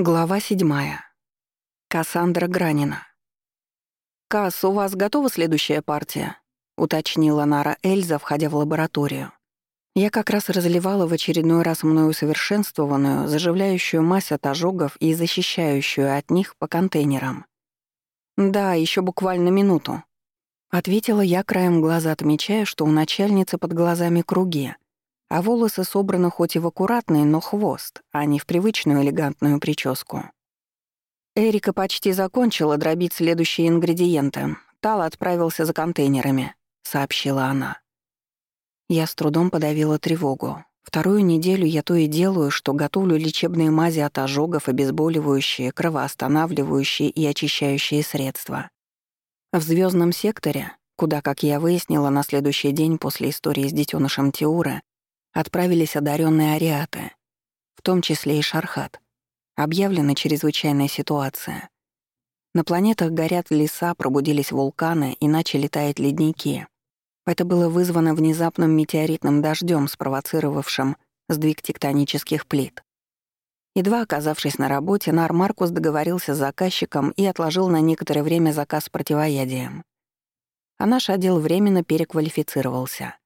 Глава седьмая. Кассандра Гранина. «Касс, у вас готова следующая партия?» — уточнила Нара Эльза, входя в лабораторию. Я как раз разливала в очередной раз мною усовершенствованную, заживляющую мазь от ожогов и защищающую от них по контейнерам. «Да, еще буквально минуту», — ответила я краем глаза, отмечая, что у начальницы под глазами круги — а волосы собраны хоть и в аккуратный, но хвост, а не в привычную элегантную прическу. Эрика почти закончила дробить следующие ингредиенты. Тал отправился за контейнерами, сообщила она. Я с трудом подавила тревогу. Вторую неделю я то и делаю, что готовлю лечебные мази от ожогов, обезболивающие, кровоостанавливающие и очищающие средства. В звездном секторе, куда, как я выяснила, на следующий день после истории с детенышем Тиура, отправились одаренные ариаты, в том числе и Шархат. Объявлена чрезвычайная ситуация. На планетах горят леса, пробудились вулканы и начали таять ледники. Это было вызвано внезапным метеоритным дождем, спровоцировавшим сдвиг тектонических плит. Едва оказавшись на работе, Нар Маркус договорился с заказчиком и отложил на некоторое время заказ с противоядием. А наш отдел временно переквалифицировался.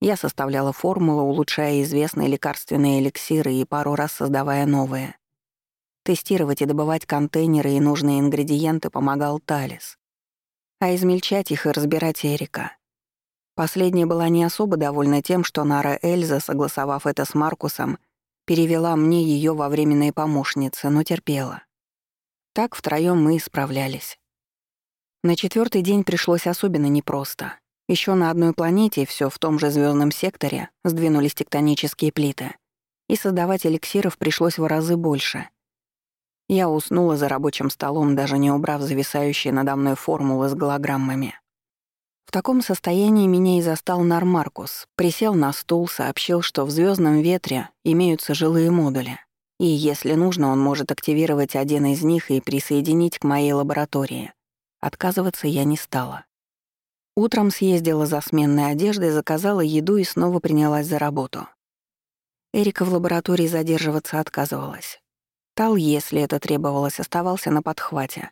Я составляла формулы, улучшая известные лекарственные эликсиры и пару раз создавая новые. Тестировать и добывать контейнеры и нужные ингредиенты помогал Талис. А измельчать их и разбирать Эрика. Последняя была не особо довольна тем, что Нара Эльза, согласовав это с Маркусом, перевела мне ее во временные помощницы, но терпела. Так втроём мы и справлялись. На четвертый день пришлось особенно непросто. Еще на одной планете, все в том же звездном секторе, сдвинулись тектонические плиты, и создавать эликсиров пришлось в разы больше. Я уснула за рабочим столом, даже не убрав зависающие надо мной формулы с голограммами. В таком состоянии меня и застал Нармаркус, присел на стул, сообщил, что в звездном ветре имеются жилые модули, и, если нужно, он может активировать один из них и присоединить к моей лаборатории. Отказываться я не стала. Утром съездила за сменной одеждой, заказала еду и снова принялась за работу. Эрика в лаборатории задерживаться отказывалась. Тал, если это требовалось, оставался на подхвате.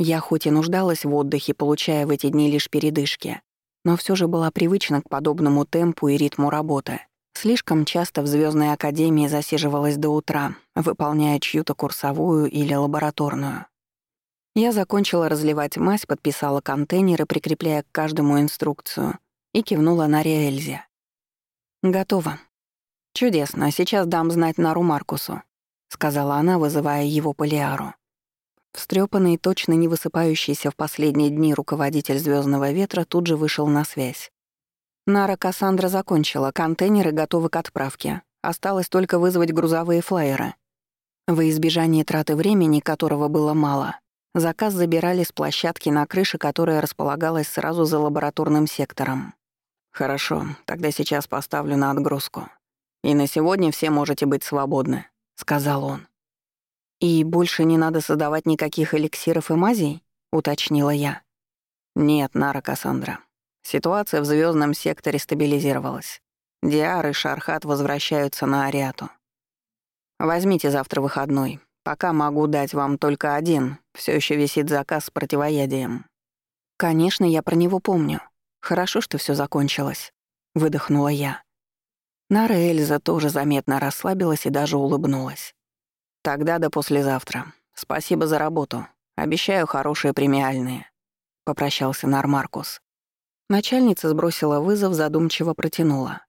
Я хоть и нуждалась в отдыхе, получая в эти дни лишь передышки, но все же была привычна к подобному темпу и ритму работы. Слишком часто в Звездной академии засиживалась до утра, выполняя чью-то курсовую или лабораторную. Я закончила разливать мазь, подписала контейнеры, прикрепляя к каждому инструкцию, и кивнула на Эльзе. «Готово». «Чудесно, сейчас дам знать Нару Маркусу», — сказала она, вызывая его по Лиару. Встрёпанный, точно не высыпающийся в последние дни руководитель Звездного ветра тут же вышел на связь. Нара Кассандра закончила, контейнеры готовы к отправке. Осталось только вызвать грузовые флайеры. Во избежание траты времени, которого было мало, Заказ забирали с площадки на крыше, которая располагалась сразу за лабораторным сектором. «Хорошо, тогда сейчас поставлю на отгрузку. И на сегодня все можете быть свободны», — сказал он. «И больше не надо создавать никаких эликсиров и мазей?» — уточнила я. «Нет, Нара Кассандра. Ситуация в звездном секторе стабилизировалась. Диар и Шархат возвращаются на Ариату. Возьмите завтра выходной, Пока могу дать вам только один, все еще висит заказ с противоядием. Конечно, я про него помню. Хорошо, что все закончилось, выдохнула я. Нара Эльза тоже заметно расслабилась и даже улыбнулась. Тогда до послезавтра. Спасибо за работу. Обещаю хорошие премиальные, попрощался Нар Маркус. Начальница сбросила вызов, задумчиво протянула.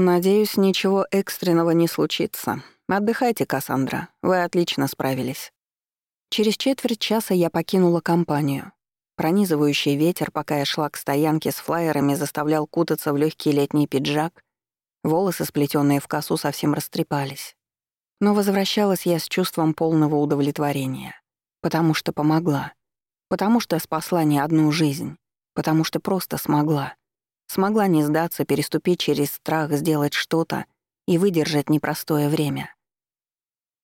«Надеюсь, ничего экстренного не случится. Отдыхайте, Кассандра, вы отлично справились. Через четверть часа я покинула компанию. Пронизывающий ветер, пока я шла к стоянке с флайерами, заставлял кутаться в легкий летний пиджак. Волосы, сплетенные в косу, совсем растрепались. Но возвращалась я с чувством полного удовлетворения. Потому что помогла. Потому что спасла не одну жизнь. Потому что просто смогла. Смогла не сдаться, переступить через страх, сделать что-то и выдержать непростое время.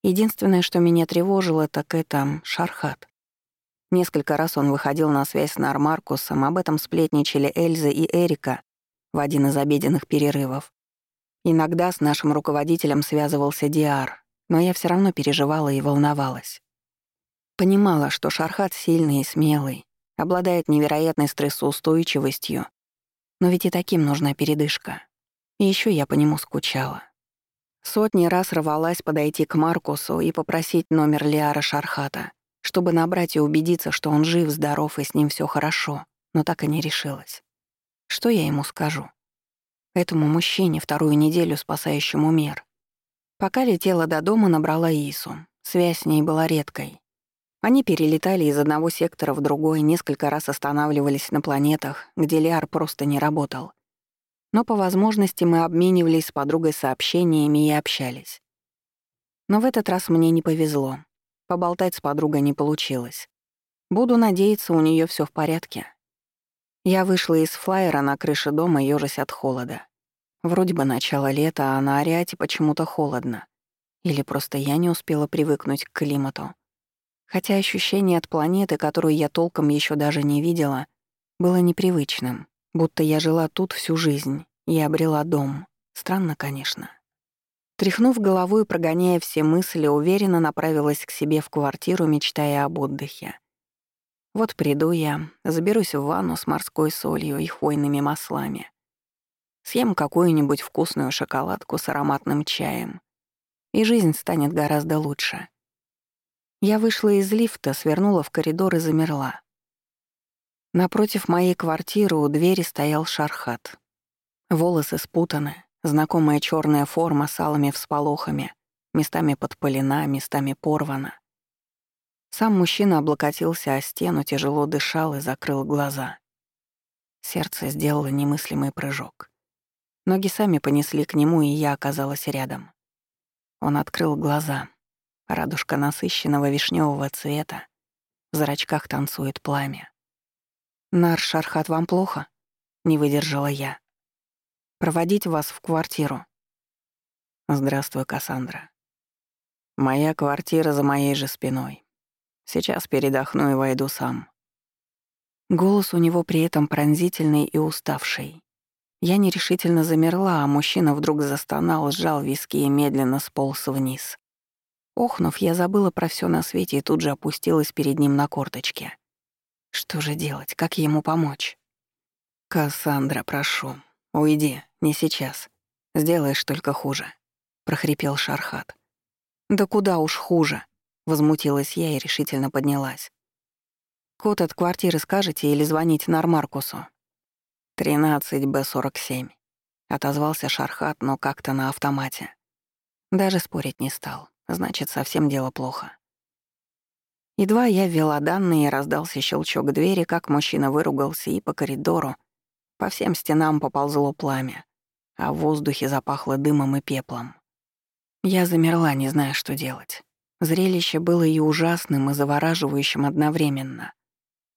Единственное, что меня тревожило, так это Шархат. Несколько раз он выходил на связь с Нармаркусом, об этом сплетничали Эльза и Эрика в один из обеденных перерывов. Иногда с нашим руководителем связывался Диар, но я все равно переживала и волновалась. Понимала, что Шархат сильный и смелый, обладает невероятной стрессоустойчивостью, но ведь и таким нужна передышка. И еще я по нему скучала. Сотни раз рвалась подойти к Маркусу и попросить номер Лиара Шархата, чтобы набрать и убедиться, что он жив, здоров и с ним все хорошо, но так и не решилась. Что я ему скажу? Этому мужчине, вторую неделю спасающему мир. Пока летела до дома, набрала Ису. Связь с ней была редкой. Они перелетали из одного сектора в другой, несколько раз останавливались на планетах, где Лиар просто не работал. Но по возможности мы обменивались с подругой сообщениями и общались. Но в этот раз мне не повезло. Поболтать с подругой не получилось. Буду надеяться, у нее все в порядке. Я вышла из флайера на крыше дома, ёжась от холода. Вроде бы начало лета, а на Ариате почему-то холодно. Или просто я не успела привыкнуть к климату. Хотя ощущение от планеты, которую я толком еще даже не видела, было непривычным, будто я жила тут всю жизнь и обрела дом. Странно, конечно. Тряхнув головой и прогоняя все мысли, уверенно направилась к себе в квартиру, мечтая об отдыхе. Вот приду я, заберусь в ванну с морской солью и хвойными маслами. Съем какую-нибудь вкусную шоколадку с ароматным чаем. И жизнь станет гораздо лучше. Я вышла из лифта, свернула в коридор и замерла. Напротив моей квартиры у двери стоял Шархат. Волосы спутаны, знакомая черная форма с алыми всполохами, местами подпалена, местами порвана. Сам мужчина облокотился о стену, тяжело дышал и закрыл глаза. Сердце сделало немыслимый прыжок. Ноги сами понесли к нему, и я оказалась рядом. Он открыл глаза. Радужка насыщенного вишневого цвета. В зрачках танцует пламя. «Нар Шархат, вам плохо?» — не выдержала я. «Проводить вас в квартиру». «Здравствуй, Кассандра. Моя квартира за моей же спиной. Сейчас передохну и войду сам». Голос у него при этом пронзительный и уставший. Я нерешительно замерла, а мужчина вдруг застонал, сжал виски и медленно сполз вниз. Охнув, я забыла про все на свете и тут же опустилась перед ним на корточки. Что же делать? Как ему помочь? «Кассандра, прошу, уйди, не сейчас. Сделаешь только хуже», — прохрипел Шархат. «Да куда уж хуже?» Возмутилась я и решительно поднялась. «Код от квартиры скажете или звонить Нармаркусу?» «13Б47», — отозвался Шархат, но как-то на автомате. Даже спорить не стал. Значит, совсем дело плохо. Едва я ввела данные и раздался щелчок двери, как мужчина выругался, и по коридору по всем стенам поползло пламя, а в воздухе запахло дымом и пеплом. Я замерла, не зная, что делать. Зрелище было и ужасным, и завораживающим одновременно.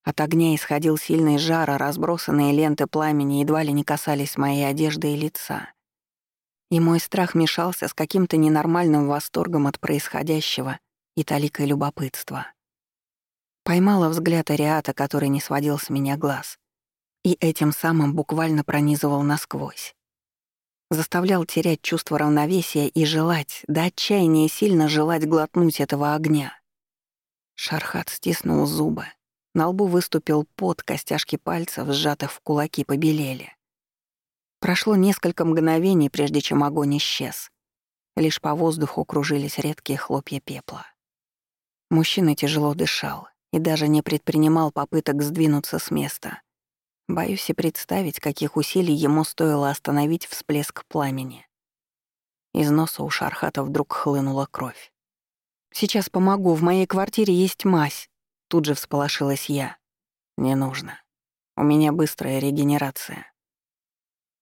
От огня исходил сильный жар, а разбросанные ленты пламени едва ли не касались моей одежды и лица. И мой страх мешался с каким-то ненормальным восторгом от происходящего и таликой любопытства. Поймала взгляд Ариата, который не сводил с меня глаз, и этим самым буквально пронизывал насквозь заставлял терять чувство равновесия и желать, да отчаяние сильно желать глотнуть этого огня. Шархат стиснул зубы. На лбу выступил пот, костяшки пальцев, сжатых в кулаки, побелели. Прошло несколько мгновений, прежде чем огонь исчез. Лишь по воздуху кружились редкие хлопья пепла. Мужчина тяжело дышал и даже не предпринимал попыток сдвинуться с места. Боюсь и представить, каких усилий ему стоило остановить всплеск пламени. Из носа у Шархата вдруг хлынула кровь. «Сейчас помогу, в моей квартире есть мазь», — тут же всполошилась я. «Не нужно. У меня быстрая регенерация».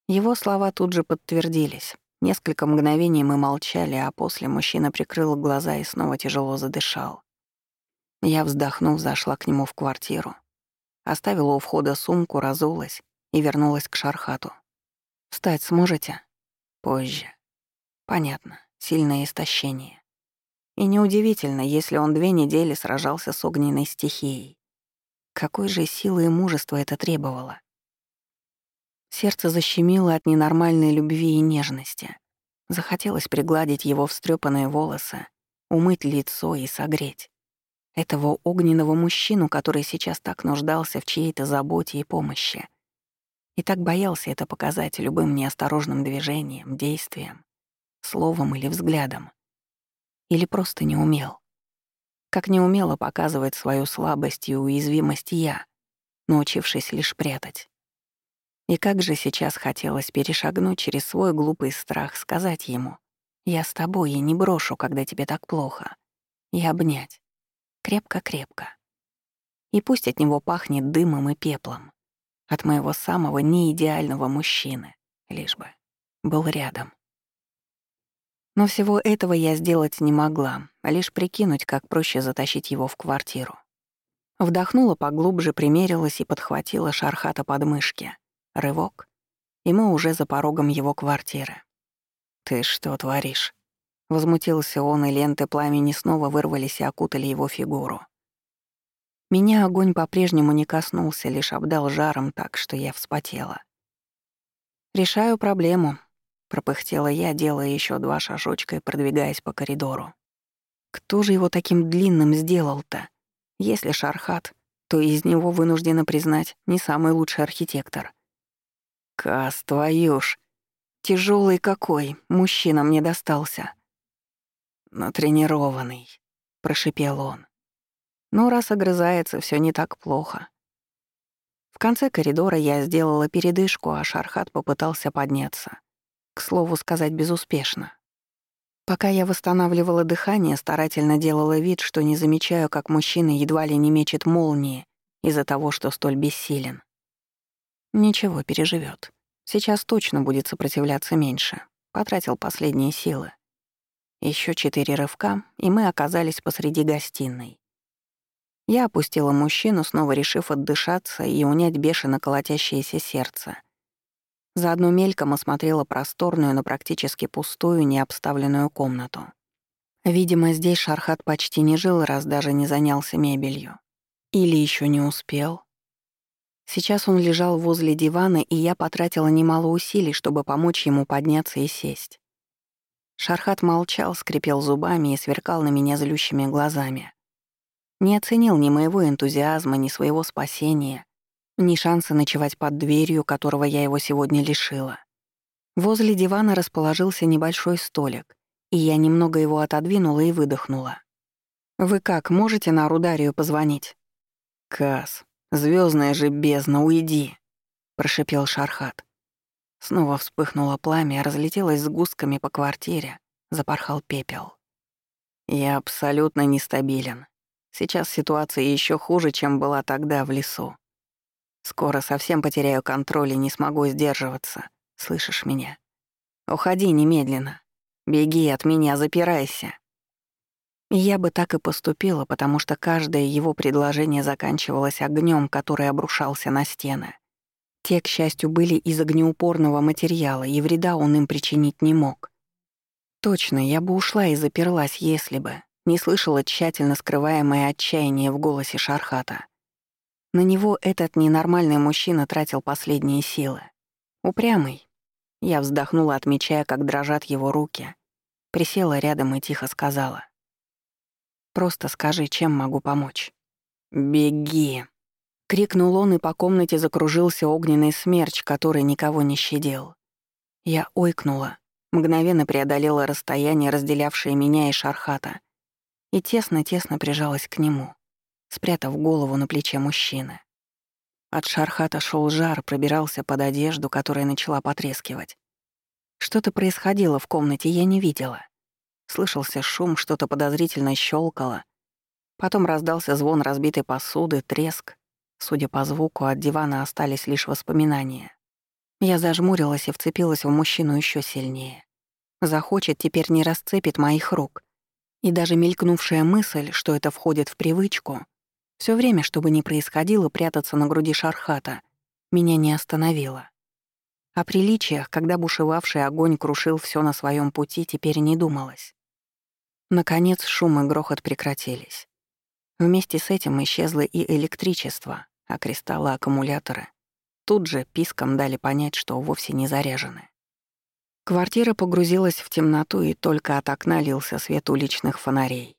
Его слова тут же подтвердились. Несколько мгновений мы молчали, а после мужчина прикрыл глаза и снова тяжело задышал. Я, вздохнув, зашла к нему в квартиру. Оставила у входа сумку, разулась и вернулась к Шархату. «Встать сможете?» «Позже». «Понятно. Сильное истощение. И неудивительно, если он две недели сражался с огненной стихией. Какой же силы и мужества это требовало? Сердце защемило от ненормальной любви и нежности. Захотелось пригладить его встрепанные волосы умыть лицо и согреть. Этого огненного мужчину, который сейчас так нуждался в чьей-то заботе и помощи. И так боялся это показать любым неосторожным движением, действием, словом или взглядом. Или просто не умел. Как не умела показывать свою слабость и уязвимость я, научившись лишь прятать. И как же сейчас хотелось перешагнуть через свой глупый страх, сказать ему «Я с тобой и не брошу, когда тебе так плохо», и обнять Крепко-крепко. И пусть от него пахнет дымом и пеплом. От моего самого неидеального мужчины. Лишь бы был рядом. Но всего этого я сделать не могла, а лишь прикинуть, как проще затащить его в квартиру. Вдохнула поглубже, примерилась и подхватила Шархата под мышки. Рывок. И мы уже за порогом его квартиры. «Ты что творишь?» Возмутился он, и ленты пламени снова вырвались и окутали его фигуру. Меня огонь по-прежнему не коснулся, лишь обдал жаром так, что я вспотела. «Решаю проблему», — пропыхтела я, делая еще два шажочка и продвигаясь по коридору. «Кто же его таким длинным сделал-то? Если Шархат, то из него вынуждена признать не самый лучший архитектор». «Кас, твою ж! Тяжелый какой, мужчина мне достался!» «Натренированный», — прошипел он. «Ну, раз огрызается, все не так плохо». В конце коридора я сделала передышку, а Шархат попытался подняться. К слову сказать, безуспешно. Пока я восстанавливала дыхание, старательно делала вид, что не замечаю, как мужчина едва ли не мечет молнии из-за того, что столь бессилен. Ничего, переживет. Сейчас точно будет сопротивляться меньше. Потратил последние силы. Еще четыре рывка, и мы оказались посреди гостиной. Я опустила мужчину, снова решив отдышаться и унять бешено колотящееся сердце. Заодно мельком осмотрела просторную, но практически пустую, необставленную комнату. Видимо, здесь Шархат почти не жил, раз даже не занялся мебелью. Или еще не успел. Сейчас он лежал возле дивана, и я потратила немало усилий, чтобы помочь ему подняться и сесть. Шархат молчал, скрипел зубами и сверкал на меня злющими глазами. Не оценил ни моего энтузиазма, ни своего спасения, ни шанса ночевать под дверью, которого я его сегодня лишила. Возле дивана расположился небольшой столик, и я немного его отодвинула и выдохнула. «Вы как, можете на Рударию позвонить?» «Кас, звездная же бездна, уйди!» — прошипел Шархат. Снова вспыхнуло пламя, разлетелось с густками по квартире, запорхал пепел. Я абсолютно нестабилен. Сейчас ситуация еще хуже, чем была тогда в лесу. Скоро совсем потеряю контроль и не смогу сдерживаться. Слышишь меня? Уходи немедленно. Беги от меня, запирайся. Я бы так и поступила, потому что каждое его предложение заканчивалось огнем, который обрушался на стены. Те, к счастью, были из огнеупорного материала, и вреда он им причинить не мог. Точно, я бы ушла и заперлась, если бы не слышала тщательно скрываемое отчаяние в голосе Шархата. На него этот ненормальный мужчина тратил последние силы. Упрямый. Я вздохнула, отмечая, как дрожат его руки. Присела рядом и тихо сказала. «Просто скажи, чем могу помочь». «Беги», Крикнул он, и по комнате закружился огненный смерч, который никого не щадил. Я ойкнула, мгновенно преодолела расстояние, разделявшее меня и Шархата, и тесно-тесно прижалась к нему, спрятав голову на плече мужчины. От Шархата шел жар, пробирался под одежду, которая начала потрескивать. Что-то происходило в комнате, я не видела. Слышался шум, что-то подозрительно щелкало. Потом раздался звон разбитой посуды, треск, Судя по звуку, от дивана остались лишь воспоминания. Я зажмурилась и вцепилась в мужчину еще сильнее. Захочет, теперь не расцепит моих рук. И даже мелькнувшая мысль, что это входит в привычку, все время, чтобы не происходило, прятаться на груди Шархата, меня не остановила. О приличиях, когда бушевавший огонь крушил все на своем пути, теперь не думалось. Наконец шум и грохот прекратились. Вместе с этим исчезло и электричество, а кристаллы аккумулятора тут же писком дали понять, что вовсе не заряжены. Квартира погрузилась в темноту, и только от окна лился свет уличных фонарей.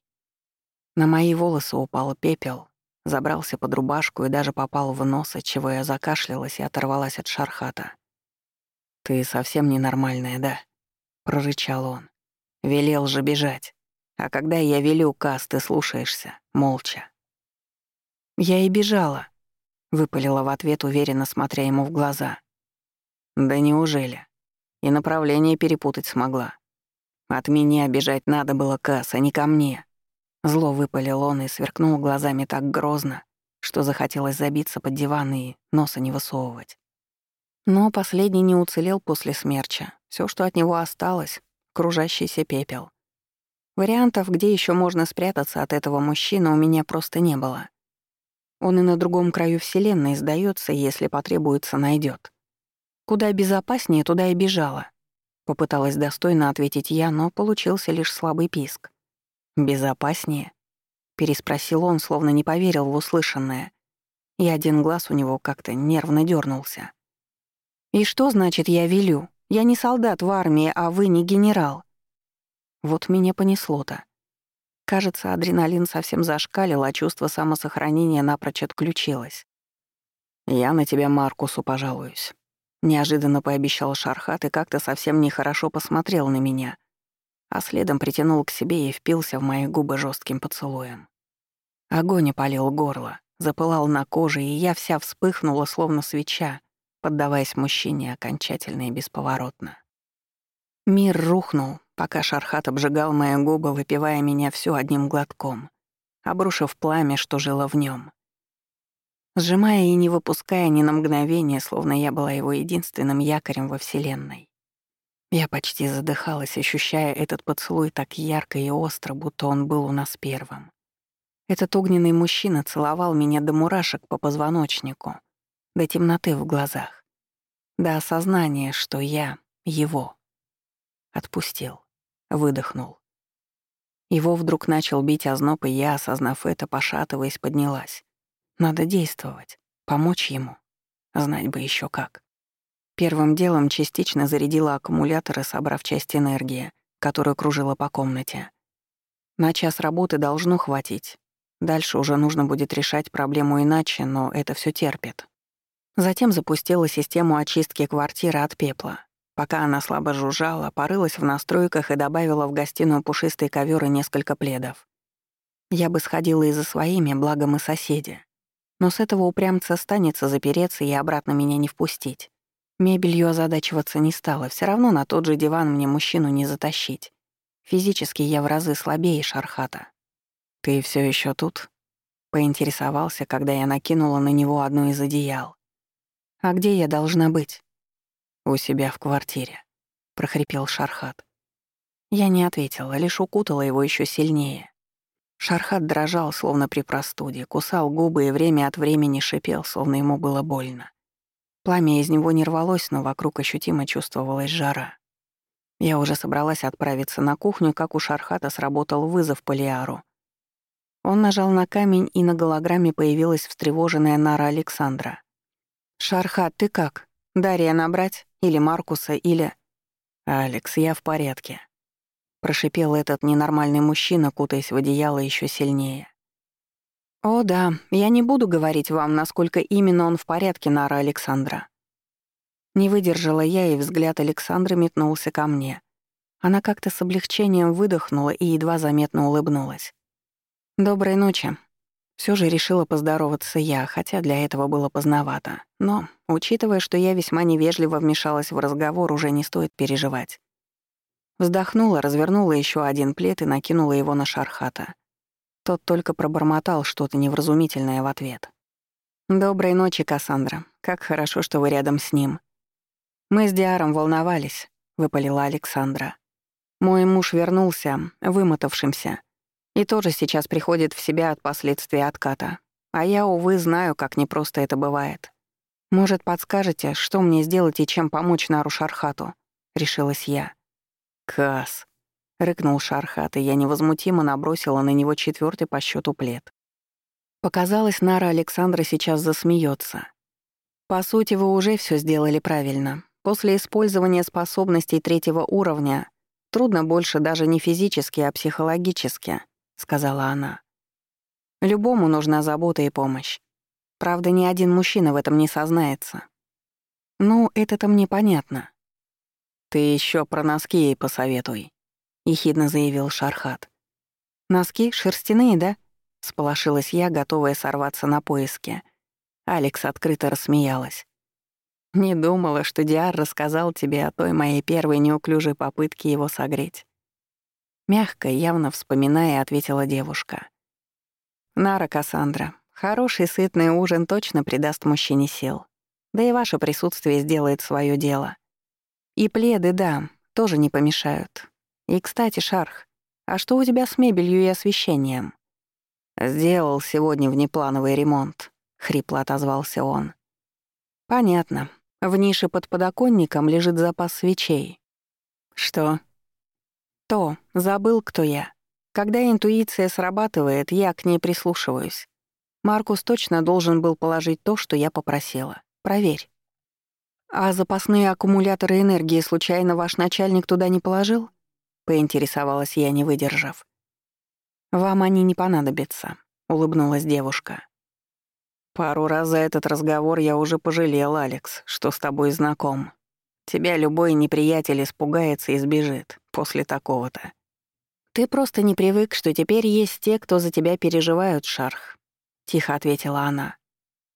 На мои волосы упал пепел, забрался под рубашку и даже попал в нос, отчего я закашлялась и оторвалась от шархата. «Ты совсем ненормальная, да?» — прорычал он. «Велел же бежать. А когда я велю, Кас, ты слушаешься, молча». «Я и бежала», — выпалила в ответ, уверенно смотря ему в глаза. «Да неужели?» И направление перепутать смогла. От меня бежать надо было Кас, а не ко мне. Зло выпалил он и сверкнул глазами так грозно, что захотелось забиться под диван и носа не высовывать. Но последний не уцелел после смерча. Все, что от него осталось — кружащийся пепел. Вариантов, где еще можно спрятаться от этого мужчины, у меня просто не было. Он и на другом краю Вселенной сдается, если потребуется, найдет. Куда безопаснее, туда и бежала. Попыталась достойно ответить я, но получился лишь слабый писк. «Безопаснее?» — переспросил он, словно не поверил в услышанное. И один глаз у него как-то нервно дернулся. «И что значит «я велю»? Я не солдат в армии, а вы не генерал». Вот меня понесло-то. Кажется, адреналин совсем зашкалил, а чувство самосохранения напрочь отключилось. «Я на тебя Маркусу пожалуюсь», Неожиданно пообещал Шархат и как-то совсем нехорошо посмотрел на меня, а следом притянул к себе и впился в мои губы жестким поцелуем. Огонь опалил горло, запылал на коже, и я вся вспыхнула, словно свеча, поддаваясь мужчине окончательно и бесповоротно. Мир рухнул, пока Шархат обжигал мои губы, выпивая меня всю одним глотком, обрушив пламя, что жило в нем сжимая и не выпуская ни на мгновение, словно я была его единственным якорем во Вселенной. Я почти задыхалась, ощущая этот поцелуй так ярко и остро, будто он был у нас первым. Этот огненный мужчина целовал меня до мурашек по позвоночнику, до темноты в глазах, до осознания, что я его. Отпустил, выдохнул. Его вдруг начал бить озноб, и я, осознав это, пошатываясь, поднялась. Надо действовать, помочь ему. Знать бы еще как. Первым делом частично зарядила аккумуляторы, собрав часть энергии, которая кружила по комнате. На час работы должно хватить. Дальше уже нужно будет решать проблему иначе, но это все терпит. Затем запустила систему очистки квартиры от пепла. Пока она слабо жужжала, порылась в настройках и добавила в гостиную пушистый ковер и несколько пледов. Я бы сходила и за своими, благо мы соседи. Но с этого упрямца станется запереться и обратно меня не впустить. Мебелью озадачиваться не стала, все равно на тот же диван мне мужчину не затащить. Физически я в разы слабее Шархата. «Ты все еще тут?» — поинтересовался, когда я накинула на него одно из одеял. «А где я должна быть?» «У себя в квартире», — прохрипел Шархат. Я не ответила, лишь укутала его еще сильнее. Шархат дрожал, словно при простуде, кусал губы и время от времени шипел, словно ему было больно. Пламя из него не рвалось, но вокруг ощутимо чувствовалась жара. Я уже собралась отправиться на кухню, как у Шархата сработал вызов Полиару. Он нажал на камень, и на голограмме появилась встревоженная Нара Александра. «Шархат, ты как? Дарья набрать? Или Маркуса, или...» «Алекс, я в порядке», прошипел этот ненормальный мужчина, кутаясь в одеяло еще сильнее. «О да, я не буду говорить вам, насколько именно он в порядке, Нара Александра». Не выдержала я, и взгляд Александры метнулся ко мне. Она как-то с облегчением выдохнула и едва заметно улыбнулась. «Доброй ночи». Все же решила поздороваться я, хотя для этого было поздновато. Но, учитывая, что я весьма невежливо вмешалась в разговор, уже не стоит переживать. Вздохнула, развернула еще один плед и накинула его на Шархата. Тот только пробормотал что-то невразумительное в ответ. «Доброй ночи, Кассандра. Как хорошо, что вы рядом с ним». «Мы с Диаром волновались», — выпалила Александра. «Мой муж вернулся, вымотавшимся, и тоже сейчас приходит в себя от последствий отката. А я, увы, знаю, как непросто это бывает. Может, подскажете, что мне сделать и чем помочь Нару Шархату?» — решилась я. «Кас!» — рыкнул Шархат, и я невозмутимо набросила на него четвертый по счету плед. Показалось, Нара Александра сейчас засмеется. «По сути, вы уже все сделали правильно. После использования способностей третьего уровня трудно больше даже не физически, а психологически, сказала она. Любому нужна забота и помощь. Правда, ни один мужчина в этом не сознается. Ну, это-то мне понятно. Ты еще про носки ей посоветуй, ехидно заявил Шархат. Носки шерстяные, да? Сполошилась я, готовая сорваться на поиски. Алекс открыто рассмеялась. Не думала, что Диар рассказал тебе о той моей первой неуклюжей попытке его согреть. Мягко, явно вспоминая, ответила девушка. Нара Кассандра, хороший сытный ужин точно придаст мужчине сил. Да и ваше присутствие сделает свое дело. И пледы, да, тоже не помешают. И, кстати, Шарх, а что у тебя с мебелью и освещением? Сделал сегодня внеплановый ремонт, хрипло отозвался он. Понятно. В нише под подоконником лежит запас свечей. Что? То, забыл, кто я. Когда интуиция срабатывает, я к ней прислушиваюсь. Маркус точно должен был положить то, что я попросила. Проверь. А запасные аккумуляторы энергии случайно ваш начальник туда не положил? Поинтересовалась я, не выдержав. Вам они не понадобятся, улыбнулась девушка. Пару раз за этот разговор я уже пожалел, Алекс, что с тобой знаком. Тебя любой неприятель испугается и сбежит после такого-то. Ты просто не привык, что теперь есть те, кто за тебя переживают, Шарх, тихо ответила она.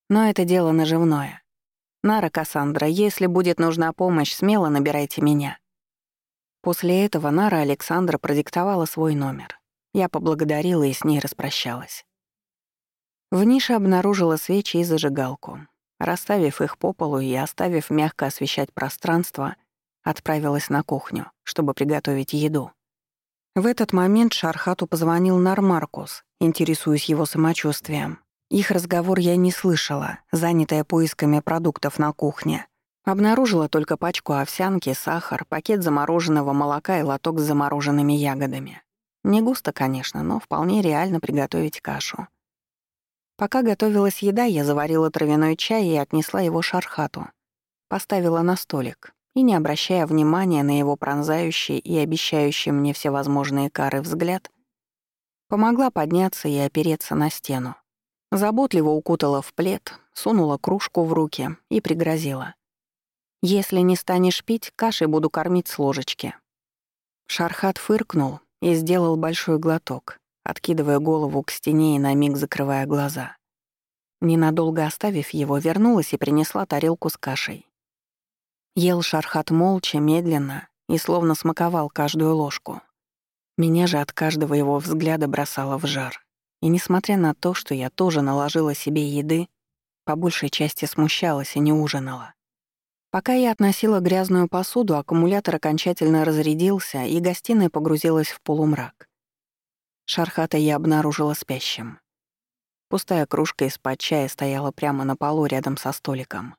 Но это дело наживное. Нара Кассандра, если будет нужна помощь, смело набирайте меня. После этого Нара Александра продиктовала свой номер. Я поблагодарила и с ней распрощалась. В нише обнаружила свечи и зажигалку. Расставив их по полу и оставив мягко освещать пространство, отправилась на кухню, чтобы приготовить еду. В этот момент Шархату позвонил Нармаркус, интересуясь его самочувствием. Их разговор я не слышала, занятая поисками продуктов на кухне. Обнаружила только пачку овсянки, сахар, пакет замороженного молока и лоток с замороженными ягодами. Не густо, конечно, но вполне реально приготовить кашу. Пока готовилась еда, я заварила травяной чай и отнесла его шархату. Поставила на столик и, не обращая внимания на его пронзающий и обещающий мне всевозможные кары взгляд, помогла подняться и опереться на стену. Заботливо укутала в плед, сунула кружку в руки и пригрозила. «Если не станешь пить, кашей буду кормить с ложечки». Шархат фыркнул и сделал большой глоток, откидывая голову к стене и на миг закрывая глаза. Ненадолго оставив его, вернулась и принесла тарелку с кашей. Ел Шархат молча, медленно и словно смаковал каждую ложку. Меня же от каждого его взгляда бросало в жар. И несмотря на то, что я тоже наложила себе еды, по большей части смущалась и не ужинала. Пока я относила грязную посуду, аккумулятор окончательно разрядился, и гостиная погрузилась в полумрак. Шархата я обнаружила спящим. Пустая кружка из-под чая стояла прямо на полу рядом со столиком.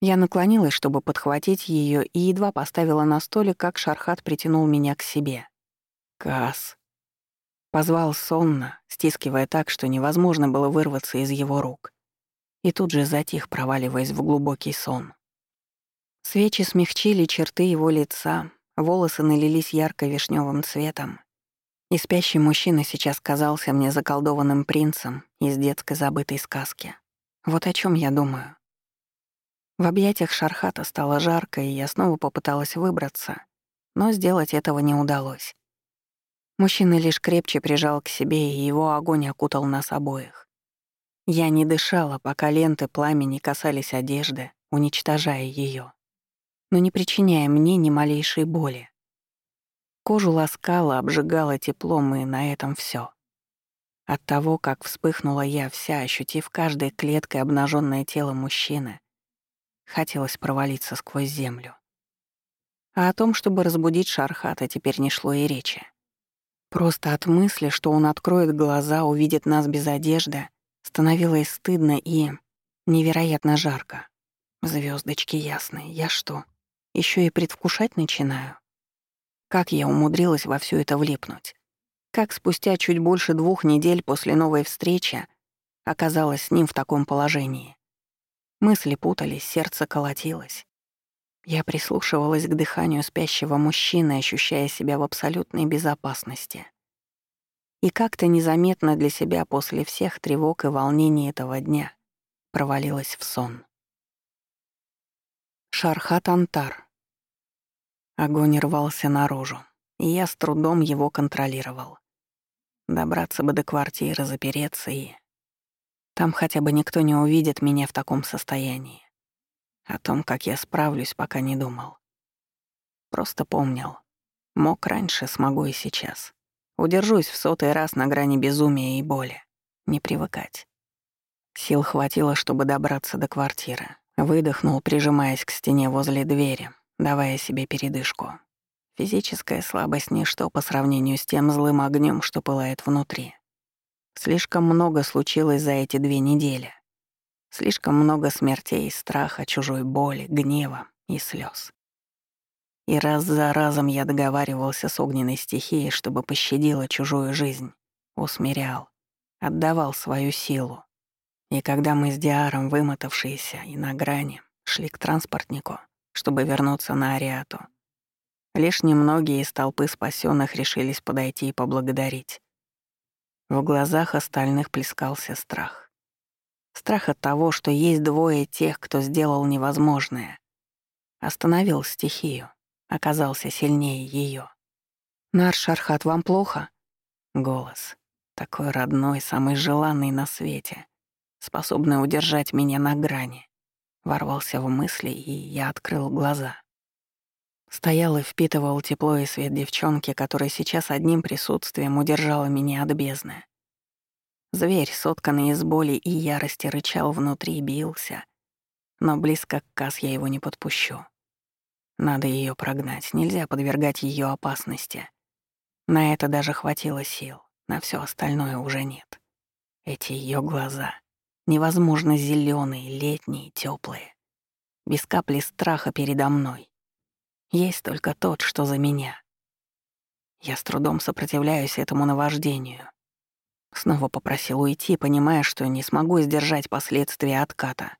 Я наклонилась, чтобы подхватить ее, и едва поставила на столик, как Шархат притянул меня к себе. «Кас», Позвал сонно, стискивая так, что невозможно было вырваться из его рук. И тут же затих, проваливаясь в глубокий сон. Свечи смягчили черты его лица, волосы налились ярко вишневым цветом. И спящий мужчина сейчас казался мне заколдованным принцем из детской забытой сказки. Вот о чем я думаю. В объятиях Шархата стало жарко, и я снова попыталась выбраться, но сделать этого не удалось. Мужчина лишь крепче прижал к себе, и его огонь окутал нас обоих. Я не дышала, пока ленты пламени касались одежды, уничтожая ее, но не причиняя мне ни малейшей боли. Кожу ласкала, обжигала теплом, и на этом все. От того, как вспыхнула я вся, ощутив каждой клеткой обнаженное тело мужчины, хотелось провалиться сквозь землю. А о том, чтобы разбудить Шархата, теперь не шло и речи. Просто от мысли, что он откроет глаза, увидит нас без одежды, становилось стыдно и невероятно жарко. Звездочки ясные, я что, еще и предвкушать начинаю? Как я умудрилась во все это влипнуть? Как спустя чуть больше двух недель после новой встречи оказалась с ним в таком положении? Мысли путались, сердце колотилось. Я прислушивалась к дыханию спящего мужчины, ощущая себя в абсолютной безопасности. И как-то незаметно для себя после всех тревог и волнений этого дня провалилась в сон. Шархат Антар. Огонь рвался наружу, и я с трудом его контролировал. Добраться бы до квартиры, запереться и... Там хотя бы никто не увидит меня в таком состоянии. О том, как я справлюсь, пока не думал. Просто помнил. Мог раньше, смогу и сейчас. Удержусь в сотый раз на грани безумия и боли. Не привыкать. Сил хватило, чтобы добраться до квартиры. Выдохнул, прижимаясь к стене возле двери, давая себе передышку. Физическая слабость — ничто по сравнению с тем злым огнем, что пылает внутри. Слишком много случилось за эти две недели. Слишком много смертей, страха, чужой боли, гнева и слез. И раз за разом я договаривался с огненной стихией, чтобы пощадила чужую жизнь, усмирял, отдавал свою силу. И когда мы с Диаром, вымотавшиеся и на грани, шли к транспортнику, чтобы вернуться на Ариату, лишь немногие из толпы спасенных решились подойти и поблагодарить. В глазах остальных плескался страх. Страх от того, что есть двое тех, кто сделал невозможное. Остановил стихию, оказался сильнее ее. «Нар Шархат, вам плохо?» Голос. Такой родной, самый желанный на свете, способный удержать меня на грани. Ворвался в мысли, и я открыл глаза. Стоял и впитывал тепло и свет девчонки, которая сейчас одним присутствием удержала меня от бездны. Зверь, сотканный из боли и ярости, рычал внутри, бился. Но близко к Кас я его не подпущу. Надо ее прогнать, нельзя подвергать ее опасности. На это даже хватило сил, на все остальное уже нет. Эти ее глаза невозможно зеленые, летние, теплые, без капли страха передо мной. Есть только тот, что за меня. Я с трудом сопротивляюсь этому наваждению, Снова попросил уйти, понимая, что не смогу сдержать последствия отката.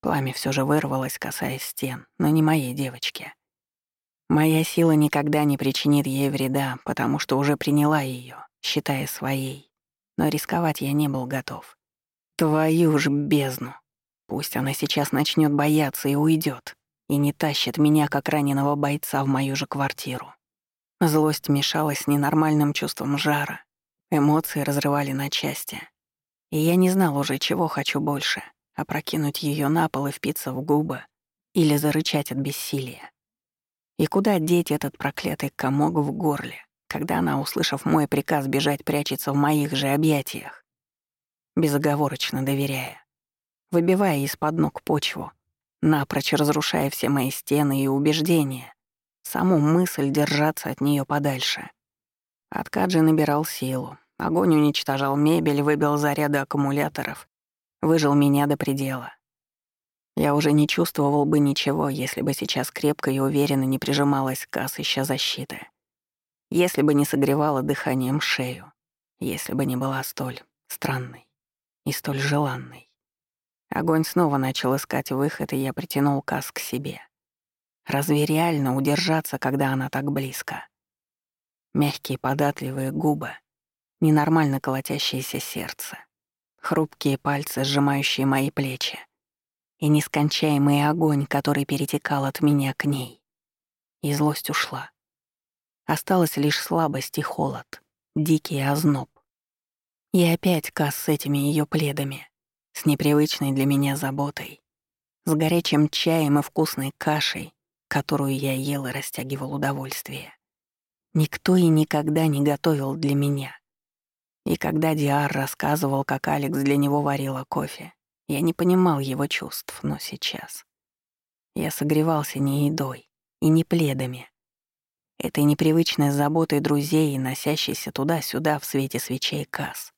Пламя все же вырвалось, касаясь стен, но не моей девочки. Моя сила никогда не причинит ей вреда, потому что уже приняла ее, считая своей. Но рисковать я не был готов. Твою ж бездну. Пусть она сейчас начнет бояться и уйдет, и не тащит меня, как раненого бойца, в мою же квартиру. Злость мешалась с ненормальным чувством жара, Эмоции разрывали на части. И я не знал уже, чего хочу больше — опрокинуть ее на пол и впиться в губы или зарычать от бессилия. И куда деть этот проклятый комок в горле, когда она, услышав мой приказ бежать, прячется в моих же объятиях, безоговорочно доверяя, выбивая из-под ног почву, напрочь разрушая все мои стены и убеждения, саму мысль держаться от нее подальше. Откаджи набирал силу. Огонь уничтожал мебель, выбил заряды аккумуляторов, выжил меня до предела. Я уже не чувствовал бы ничего, если бы сейчас крепко и уверенно не прижималась к ища защиты. Если бы не согревала дыханием шею. Если бы не была столь странной и столь желанной. Огонь снова начал искать выход, и я притянул Кас к себе. Разве реально удержаться, когда она так близко? Мягкие податливые губы, ненормально колотящееся сердце, хрупкие пальцы, сжимающие мои плечи, и нескончаемый огонь, который перетекал от меня к ней. И злость ушла. Осталась лишь слабость и холод, дикий озноб. И опять Кас с этими ее пледами, с непривычной для меня заботой, с горячим чаем и вкусной кашей, которую я ел и растягивал удовольствие. Никто и никогда не готовил для меня. И когда Диар рассказывал, как Алекс для него варила кофе, я не понимал его чувств, но сейчас. Я согревался не едой и не пледами. Этой непривычной заботой друзей и носящейся туда-сюда в свете свечей касс.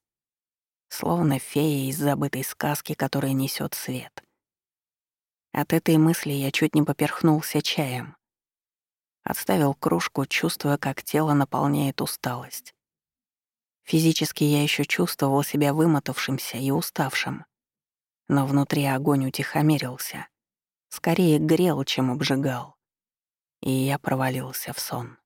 Словно фея из забытой сказки, которая несет свет. От этой мысли я чуть не поперхнулся чаем, Отставил кружку, чувствуя, как тело наполняет усталость. Физически я еще чувствовал себя вымотавшимся и уставшим. Но внутри огонь утихомирился. скорее грел, чем обжигал. И я провалился в сон.